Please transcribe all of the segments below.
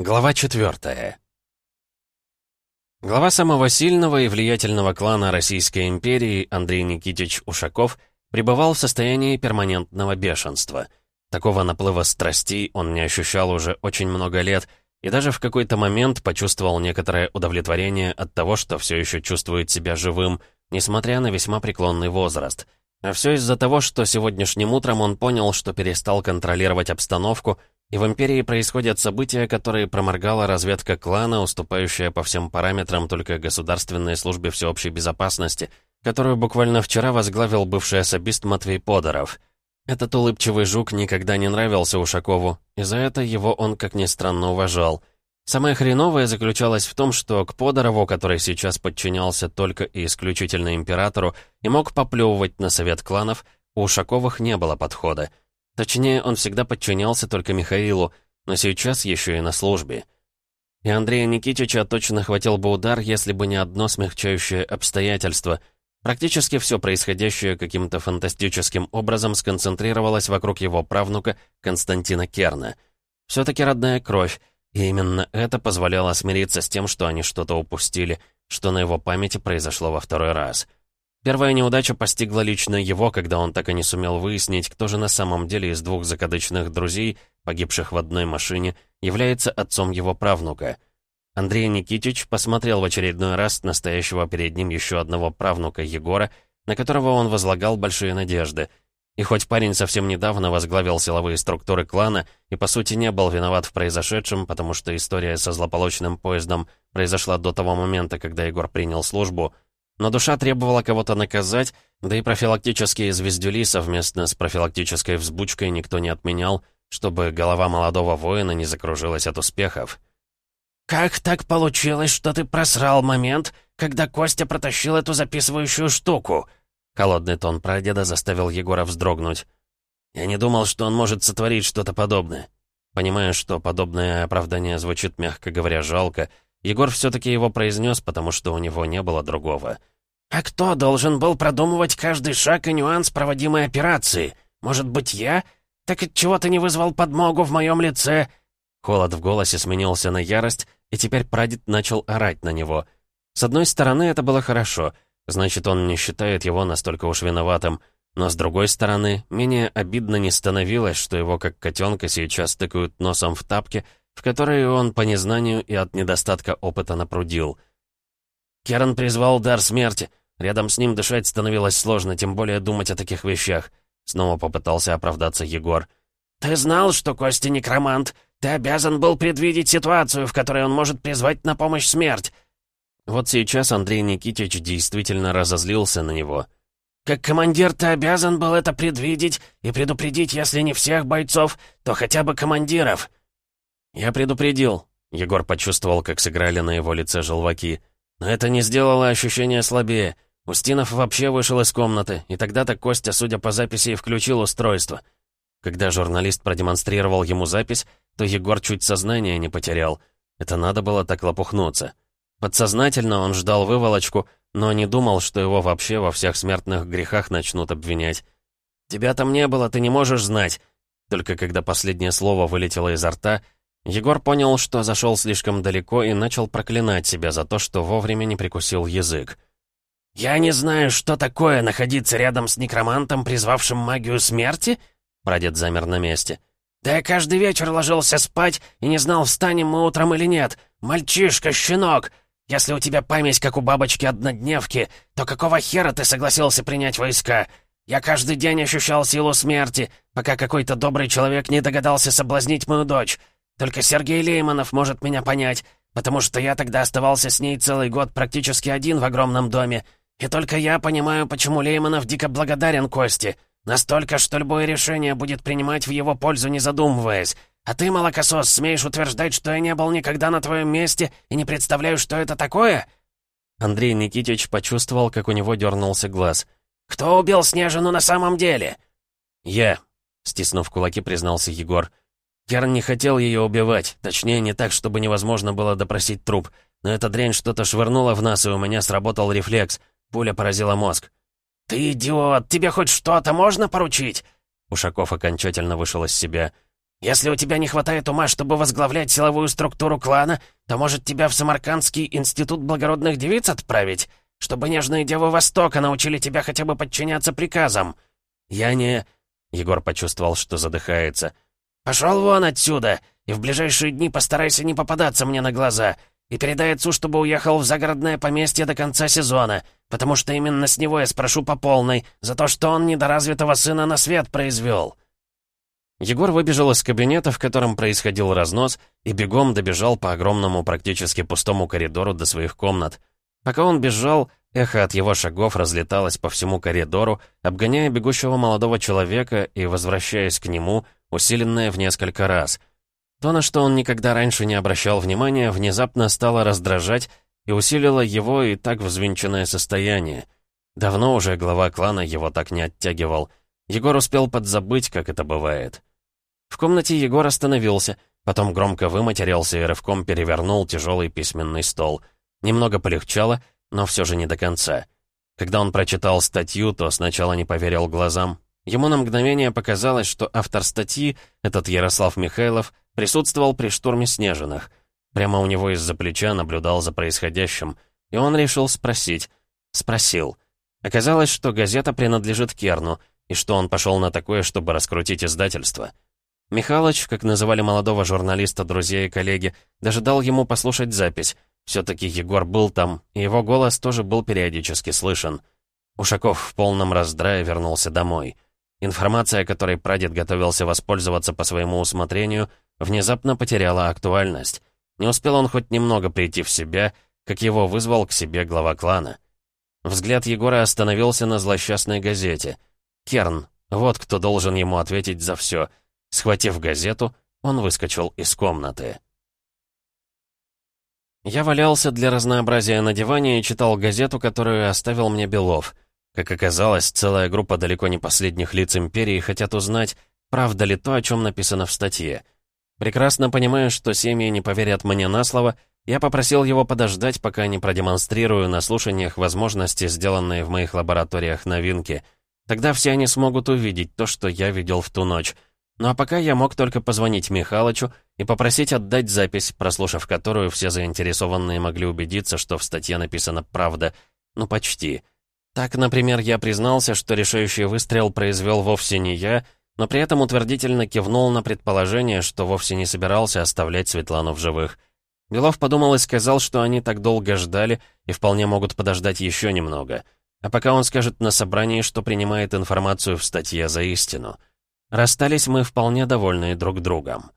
Глава четвертая. Глава самого сильного и влиятельного клана Российской империи Андрей Никитич Ушаков пребывал в состоянии перманентного бешенства. Такого наплыва страстей он не ощущал уже очень много лет и даже в какой-то момент почувствовал некоторое удовлетворение от того, что все еще чувствует себя живым, несмотря на весьма преклонный возраст. А все из-за того, что сегодняшним утром он понял, что перестал контролировать обстановку и в Империи происходят события, которые проморгала разведка клана, уступающая по всем параметрам только Государственной службе всеобщей безопасности, которую буквально вчера возглавил бывший особист Матвей Подоров. Этот улыбчивый жук никогда не нравился Ушакову, и за это его он, как ни странно, уважал. Самое хреновое заключалось в том, что к Подорову, который сейчас подчинялся только и исключительно императору и мог поплевывать на совет кланов, у Ушаковых не было подхода. Точнее, он всегда подчинялся только Михаилу, но сейчас еще и на службе. И Андрея Никитича точно хватил бы удар, если бы не одно смягчающее обстоятельство. Практически все происходящее каким-то фантастическим образом сконцентрировалось вокруг его правнука Константина Керна. Все-таки родная кровь, и именно это позволяло смириться с тем, что они что-то упустили, что на его памяти произошло во второй раз — Первая неудача постигла лично его, когда он так и не сумел выяснить, кто же на самом деле из двух закадычных друзей, погибших в одной машине, является отцом его правнука. Андрей Никитич посмотрел в очередной раз настоящего перед ним еще одного правнука Егора, на которого он возлагал большие надежды. И хоть парень совсем недавно возглавил силовые структуры клана и, по сути, не был виноват в произошедшем, потому что история со злополучным поездом произошла до того момента, когда Егор принял службу — но душа требовала кого-то наказать, да и профилактические звездюли совместно с профилактической взбучкой никто не отменял, чтобы голова молодого воина не закружилась от успехов. «Как так получилось, что ты просрал момент, когда Костя протащил эту записывающую штуку?» Холодный тон прадеда заставил Егора вздрогнуть. «Я не думал, что он может сотворить что-то подобное». Понимая, что подобное оправдание звучит, мягко говоря, жалко, Егор все-таки его произнес, потому что у него не было другого. «А кто должен был продумывать каждый шаг и нюанс проводимой операции? Может быть, я? Так отчего ты не вызвал подмогу в моем лице?» Холод в голосе сменился на ярость, и теперь прадед начал орать на него. С одной стороны, это было хорошо, значит, он не считает его настолько уж виноватым, но с другой стороны, менее обидно не становилось, что его как котенка сейчас тыкают носом в тапки, в которые он по незнанию и от недостатка опыта напрудил. Керан призвал дар смерти. Рядом с ним дышать становилось сложно, тем более думать о таких вещах. Снова попытался оправдаться Егор. «Ты знал, что Костя некромант. Ты обязан был предвидеть ситуацию, в которой он может призвать на помощь смерть». Вот сейчас Андрей Никитич действительно разозлился на него. «Как командир ты обязан был это предвидеть и предупредить, если не всех бойцов, то хотя бы командиров. «Я предупредил». Егор почувствовал, как сыграли на его лице желваки. Но это не сделало ощущение слабее. Устинов вообще вышел из комнаты, и тогда-то Костя, судя по записи, и включил устройство. Когда журналист продемонстрировал ему запись, то Егор чуть сознание не потерял. Это надо было так лопухнуться. Подсознательно он ждал выволочку, но не думал, что его вообще во всех смертных грехах начнут обвинять. «Тебя там не было, ты не можешь знать». Только когда последнее слово вылетело изо рта, Егор понял, что зашел слишком далеко и начал проклинать себя за то, что вовремя не прикусил язык. «Я не знаю, что такое находиться рядом с некромантом, призвавшим магию смерти?» Прадед замер на месте. «Да я каждый вечер ложился спать и не знал, встанем мы утром или нет. Мальчишка, щенок! Если у тебя память, как у бабочки-однодневки, то какого хера ты согласился принять войска? Я каждый день ощущал силу смерти, пока какой-то добрый человек не догадался соблазнить мою дочь. Только Сергей Лейманов может меня понять, потому что я тогда оставался с ней целый год практически один в огромном доме. И только я понимаю, почему Лейманов дико благодарен Косте. Настолько, что любое решение будет принимать в его пользу, не задумываясь. А ты, молокосос, смеешь утверждать, что я не был никогда на твоем месте и не представляю, что это такое?» Андрей Никитич почувствовал, как у него дернулся глаз. «Кто убил Снежину на самом деле?» «Я», — стиснув кулаки, признался Егор. Керн не хотел ее убивать, точнее, не так, чтобы невозможно было допросить труп. Но эта дрянь что-то швырнула в нас, и у меня сработал рефлекс. Пуля поразила мозг. «Ты идиот! Тебе хоть что-то можно поручить?» Ушаков окончательно вышел из себя. Если у тебя не хватает ума, чтобы возглавлять силовую структуру клана, то, может, тебя в Самаркандский институт благородных девиц отправить? Чтобы нежные девы Востока научили тебя хотя бы подчиняться приказам?» «Я не...» Егор почувствовал, что задыхается. «Пошел вон отсюда, и в ближайшие дни постарайся не попадаться мне на глаза. И передай отцу, чтобы уехал в загородное поместье до конца сезона, потому что именно с него я спрошу по полной, за то, что он недоразвитого сына на свет произвел». Егор выбежал из кабинета, в котором происходил разнос, и бегом добежал по огромному, практически пустому коридору до своих комнат. Пока он бежал, эхо от его шагов разлеталось по всему коридору, обгоняя бегущего молодого человека и возвращаясь к нему, усиленное в несколько раз. То, на что он никогда раньше не обращал внимания, внезапно стало раздражать и усилило его и так взвинченное состояние. Давно уже глава клана его так не оттягивал. Егор успел подзабыть, как это бывает. В комнате Егор остановился, потом громко выматерился и рывком перевернул тяжелый письменный стол. Немного полегчало, но все же не до конца. Когда он прочитал статью, то сначала не поверил глазам. Ему на мгновение показалось, что автор статьи, этот Ярослав Михайлов, присутствовал при штурме Снежиных. Прямо у него из-за плеча наблюдал за происходящим, и он решил спросить. Спросил. Оказалось, что газета принадлежит Керну, и что он пошел на такое, чтобы раскрутить издательство. Михалыч, как называли молодого журналиста друзья и коллеги, даже дал ему послушать запись. Все-таки Егор был там, и его голос тоже был периодически слышен. Ушаков в полном раздрае вернулся домой. Информация, которой прадед готовился воспользоваться по своему усмотрению, внезапно потеряла актуальность. Не успел он хоть немного прийти в себя, как его вызвал к себе глава клана. Взгляд Егора остановился на злосчастной газете. Керн, вот кто должен ему ответить за все — Схватив газету, он выскочил из комнаты. Я валялся для разнообразия на диване и читал газету, которую оставил мне Белов. Как оказалось, целая группа далеко не последних лиц империи хотят узнать, правда ли то, о чем написано в статье. Прекрасно понимая, что семьи не поверят мне на слово, я попросил его подождать, пока не продемонстрирую на слушаниях возможности, сделанные в моих лабораториях новинки. Тогда все они смогут увидеть то, что я видел в ту ночь — ну а пока я мог только позвонить Михалычу и попросить отдать запись, прослушав которую все заинтересованные могли убедиться, что в статье написана правда. Ну, почти. Так, например, я признался, что решающий выстрел произвел вовсе не я, но при этом утвердительно кивнул на предположение, что вовсе не собирался оставлять Светлану в живых. Белов подумал и сказал, что они так долго ждали и вполне могут подождать еще немного. А пока он скажет на собрании, что принимает информацию в статье за истину. Расстались мы вполне довольны друг другом.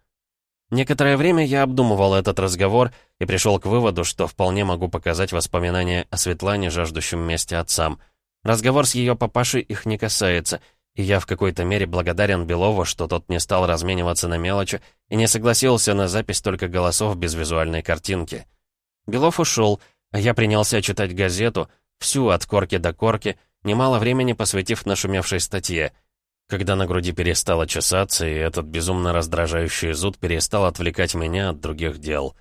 Некоторое время я обдумывал этот разговор и пришел к выводу, что вполне могу показать воспоминания о Светлане, жаждущем мести отцам. Разговор с ее папашей их не касается, и я в какой-то мере благодарен Белову, что тот не стал размениваться на мелочи и не согласился на запись только голосов без визуальной картинки. Белов ушел, а я принялся читать газету, всю от корки до корки, немало времени посвятив нашумевшей статье — когда на груди перестало чесаться, и этот безумно раздражающий зуд перестал отвлекать меня от других дел.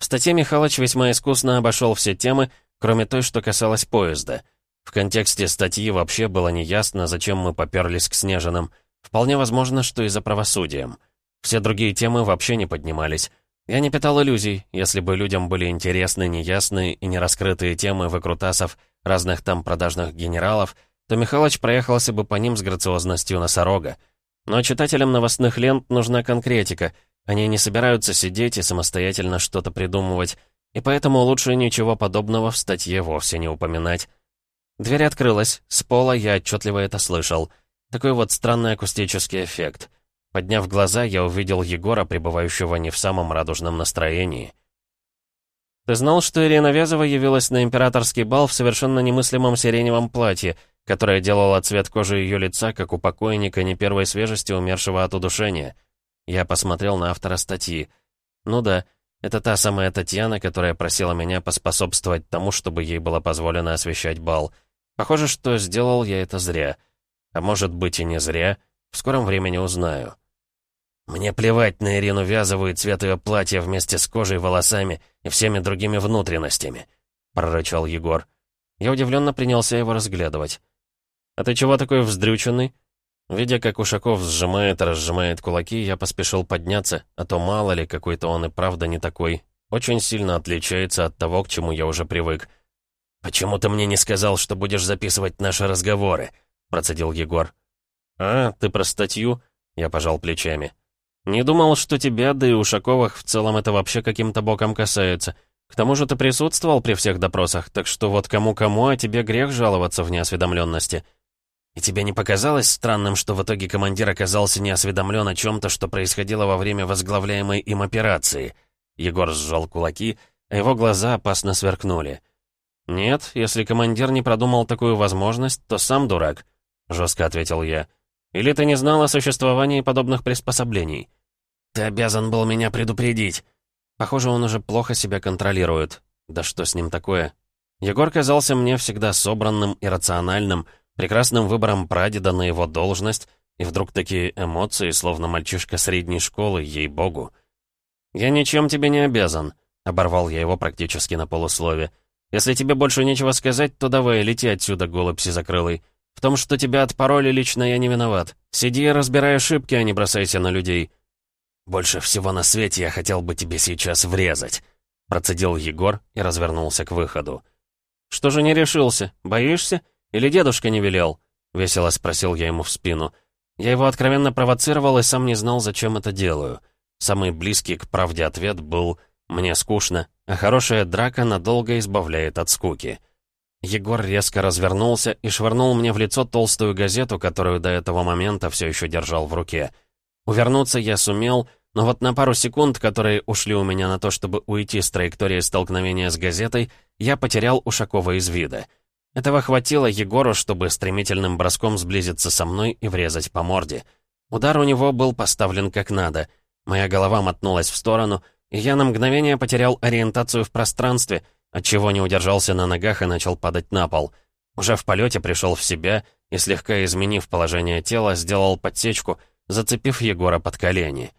В статье Михалыч весьма искусно обошел все темы, кроме той, что касалось поезда. В контексте статьи вообще было неясно, зачем мы поперлись к Снежинам. Вполне возможно, что и за правосудием. Все другие темы вообще не поднимались. Я не питал иллюзий, если бы людям были интересны неясные и нераскрытые темы выкрутасов разных там продажных генералов, то Михалыч проехался бы по ним с грациозностью носорога. Но читателям новостных лент нужна конкретика. Они не собираются сидеть и самостоятельно что-то придумывать, и поэтому лучше ничего подобного в статье вовсе не упоминать. Дверь открылась, с пола я отчетливо это слышал. Такой вот странный акустический эффект. Подняв глаза, я увидел Егора, пребывающего не в самом радужном настроении. «Ты знал, что Ирина Вязова явилась на императорский бал в совершенно немыслимом сиреневом платье, которая делала цвет кожи ее лица, как у покойника не первой свежести, умершего от удушения. Я посмотрел на автора статьи. Ну да, это та самая Татьяна, которая просила меня поспособствовать тому, чтобы ей было позволено освещать бал. Похоже, что сделал я это зря. А может быть и не зря. В скором времени узнаю. «Мне плевать на Ирину Вязову и цвет ее платья вместе с кожей, волосами и всеми другими внутренностями», — прорычал Егор. Я удивленно принялся его разглядывать. «А ты чего такой вздрюченный?» Видя, как Ушаков сжимает и разжимает кулаки, я поспешил подняться, а то мало ли, какой-то он и правда не такой. Очень сильно отличается от того, к чему я уже привык. «Почему ты мне не сказал, что будешь записывать наши разговоры?» — процедил Егор. «А, ты про статью?» — я пожал плечами. «Не думал, что тебя, да и Ушаковых в целом это вообще каким-то боком касается. К тому же ты присутствовал при всех допросах, так что вот кому-кому, а тебе грех жаловаться в неосведомленности». «И тебе не показалось странным, что в итоге командир оказался неосведомлен о чем-то, что происходило во время возглавляемой им операции?» Егор сжал кулаки, а его глаза опасно сверкнули. «Нет, если командир не продумал такую возможность, то сам дурак», — жестко ответил я. «Или ты не знал о существовании подобных приспособлений?» «Ты обязан был меня предупредить». Похоже, он уже плохо себя контролирует. Да что с ним такое? Егор казался мне всегда собранным и рациональным, прекрасным выбором прадеда на его должность, и вдруг такие эмоции, словно мальчишка средней школы, ей-богу. «Я ничем тебе не обязан», — оборвал я его практически на полуслове. «Если тебе больше нечего сказать, то давай, лети отсюда, голубь сизокрылый. В том, что тебя отпороли, лично я не виноват. Сиди и разбирай ошибки, а не бросайся на людей». «Больше всего на свете я хотел бы тебе сейчас врезать», — процедил Егор и развернулся к выходу. «Что же не решился? Боишься? Или дедушка не велел?» — весело спросил я ему в спину. Я его откровенно провоцировал и сам не знал, зачем это делаю. Самый близкий к правде ответ был «мне скучно, а хорошая драка надолго избавляет от скуки». Егор резко развернулся и швырнул мне в лицо толстую газету, которую до этого момента все еще держал в руке. Увернуться я сумел, но вот на пару секунд, которые ушли у меня на то, чтобы уйти с траектории столкновения с газетой, я потерял Ушакова из вида. Этого хватило Егору, чтобы стремительным броском сблизиться со мной и врезать по морде. Удар у него был поставлен как надо. Моя голова мотнулась в сторону, и я на мгновение потерял ориентацию в пространстве, отчего не удержался на ногах и начал падать на пол. Уже в полете пришел в себя и, слегка изменив положение тела, сделал подсечку, зацепив Егора под колени.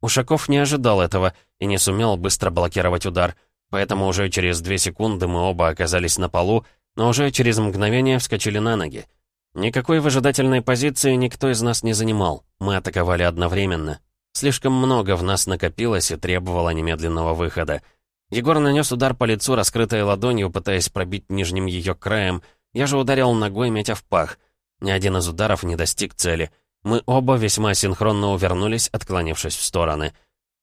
Ушаков не ожидал этого и не сумел быстро блокировать удар, поэтому уже через две секунды мы оба оказались на полу, но уже через мгновение вскочили на ноги. Никакой выжидательной позиции никто из нас не занимал, мы атаковали одновременно. Слишком много в нас накопилось и требовало немедленного выхода. Егор нанес удар по лицу, раскрытой ладонью, пытаясь пробить нижним ее краем. Я же ударил ногой, метя в пах. Ни один из ударов не достиг цели. Мы оба весьма синхронно увернулись, отклонившись в стороны.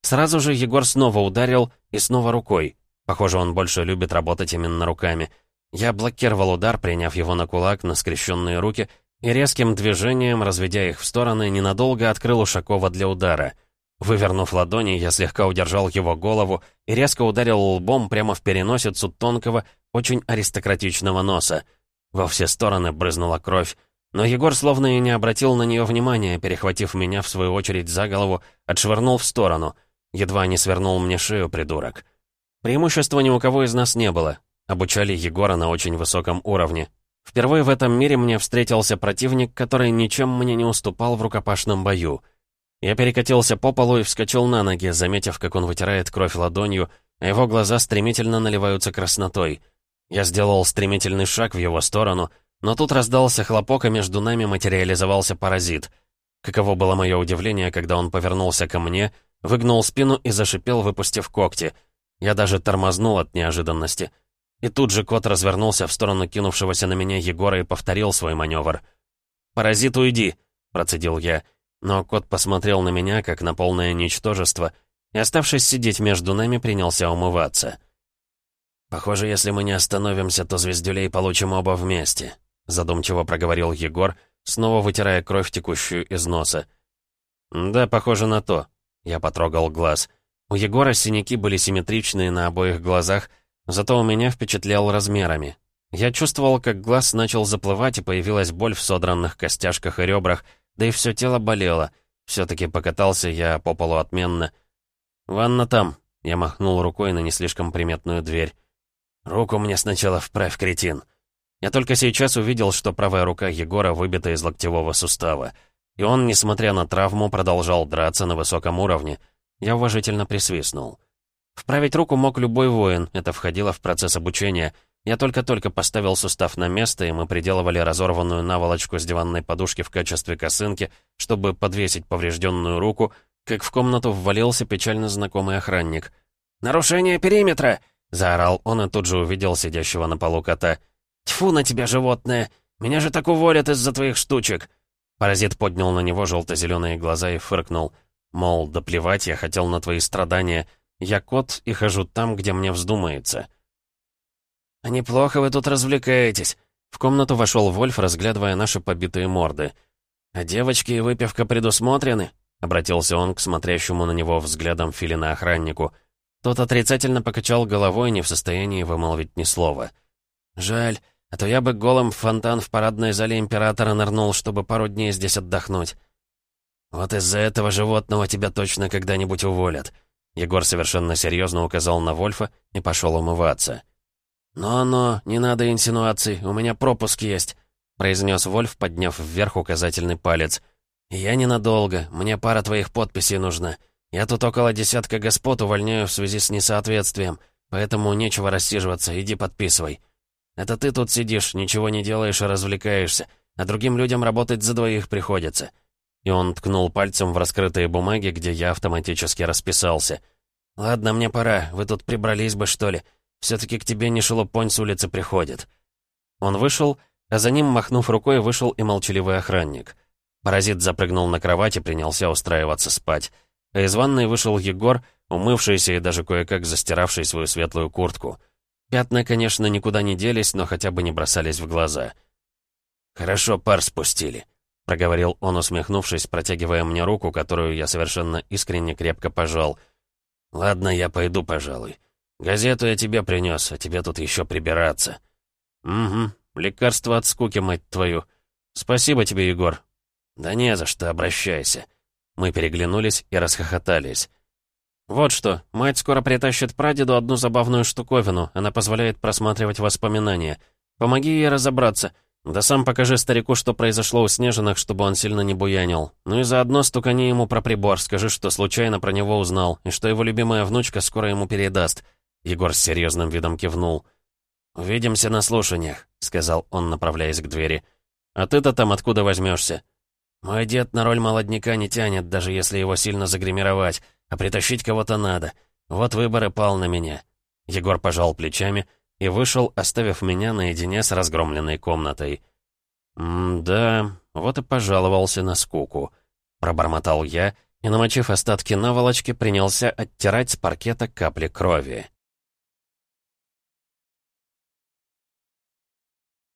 Сразу же Егор снова ударил и снова рукой. Похоже, он больше любит работать именно руками. Я блокировал удар, приняв его на кулак, на скрещенные руки, и резким движением, разведя их в стороны, ненадолго открыл Ушакова для удара. Вывернув ладони, я слегка удержал его голову и резко ударил лбом прямо в переносицу тонкого, очень аристократичного носа. Во все стороны брызнула кровь, но Егор словно и не обратил на нее внимания, перехватив меня, в свою очередь, за голову, отшвырнул в сторону. Едва не свернул мне шею, придурок. Преимущества ни у кого из нас не было. Обучали Егора на очень высоком уровне. Впервые в этом мире мне встретился противник, который ничем мне не уступал в рукопашном бою. Я перекатился по полу и вскочил на ноги, заметив, как он вытирает кровь ладонью, а его глаза стремительно наливаются краснотой. Я сделал стремительный шаг в его сторону, но тут раздался хлопок, и между нами материализовался паразит. Каково было мое удивление, когда он повернулся ко мне, выгнул спину и зашипел, выпустив когти. Я даже тормознул от неожиданности. И тут же кот развернулся в сторону кинувшегося на меня Егора и повторил свой маневр. «Паразит, уйди!» — процедил я. Но кот посмотрел на меня, как на полное ничтожество, и, оставшись сидеть между нами, принялся умываться. «Похоже, если мы не остановимся, то звездюлей получим оба вместе», — задумчиво проговорил Егор, снова вытирая кровь, текущую из носа. «Да, похоже на то», — я потрогал глаз. У Егора синяки были симметричные на обоих глазах, Зато у меня впечатлял размерами. Я чувствовал, как глаз начал заплывать, и появилась боль в содранных костяшках и ребрах, да и все тело болело. Все-таки покатался я по полу отменно. «Ванна там», — я махнул рукой на не слишком приметную дверь. «Руку мне сначала вправь, кретин». Я только сейчас увидел, что правая рука Егора выбита из локтевого сустава. И он, несмотря на травму, продолжал драться на высоком уровне. Я уважительно присвистнул. Вправить руку мог любой воин, это входило в процесс обучения, Я только-только поставил сустав на место, и мы приделывали разорванную наволочку с диванной подушки в качестве косынки, чтобы подвесить поврежденную руку, как в комнату ввалился печально знакомый охранник. «Нарушение периметра!» — заорал он и тут же увидел сидящего на полу кота. «Тьфу на тебя, животное! Меня же так уволят из-за твоих штучек!» Паразит поднял на него желто-зеленые глаза и фыркнул. Мол, да плевать, я хотел на твои страдания. Я кот и хожу там, где мне вздумается. «А неплохо вы тут развлекаетесь». В комнату вошел Вольф, разглядывая наши побитые морды. «А девочки и выпивка предусмотрены?» — обратился он к смотрящему на него взглядом филина-охраннику. Тот отрицательно покачал головой, не в состоянии вымолвить ни слова. «Жаль, а то я бы голым в фонтан в парадной зале Императора нырнул, чтобы пару дней здесь отдохнуть». «Вот из-за этого животного тебя точно когда-нибудь уволят». Егор совершенно серьезно указал на Вольфа и пошел умываться. «Но-но, не надо инсинуаций, у меня пропуск есть», — произнес Вольф, подняв вверх указательный палец. «Я ненадолго, мне пара твоих подписей нужна. Я тут около десятка господ увольняю в связи с несоответствием, поэтому нечего рассиживаться, иди подписывай. Это ты тут сидишь, ничего не делаешь и развлекаешься, а другим людям работать за двоих приходится». И он ткнул пальцем в раскрытые бумаги, где я автоматически расписался. «Ладно, мне пора, вы тут прибрались бы, что ли?» Все-таки к тебе не шелупонь с улицы приходит». Он вышел, а за ним, махнув рукой, вышел и молчаливый охранник. Паразит запрыгнул на кровать и принялся устраиваться спать. А из ванной вышел Егор, умывшийся и даже кое-как застиравший свою светлую куртку. Пятна, конечно, никуда не делись, но хотя бы не бросались в глаза. «Хорошо пар спустили», — проговорил он, усмехнувшись, протягивая мне руку, которую я совершенно искренне крепко пожал. «Ладно, я пойду, пожалуй. «Газету я тебе принес, а тебе тут еще прибираться». «Угу, лекарство от скуки, мать твою. Спасибо тебе, Егор». «Да не за что, обращайся». Мы переглянулись и расхохотались. «Вот что, мать скоро притащит прадеду одну забавную штуковину. Она позволяет просматривать воспоминания. Помоги ей разобраться. Да сам покажи старику, что произошло у Снежинах, чтобы он сильно не буянил. Ну и заодно стукани ему про прибор, скажи, что случайно про него узнал, и что его любимая внучка скоро ему передаст». Егор с серьезным видом кивнул. «Увидимся на слушаниях», — сказал он, направляясь к двери. «А ты-то там откуда возьмешься? «Мой дед на роль молодняка не тянет, даже если его сильно загримировать, а притащить кого-то надо. Вот выбор и пал на меня». Егор пожал плечами и вышел, оставив меня наедине с разгромленной комнатой. «М-да, вот и пожаловался на скуку», — пробормотал я и, намочив остатки наволочки, принялся оттирать с паркета капли крови.